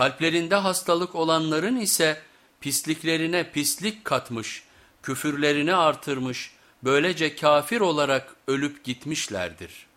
Kalplerinde hastalık olanların ise pisliklerine pislik katmış, küfürlerini artırmış, böylece kafir olarak ölüp gitmişlerdir.''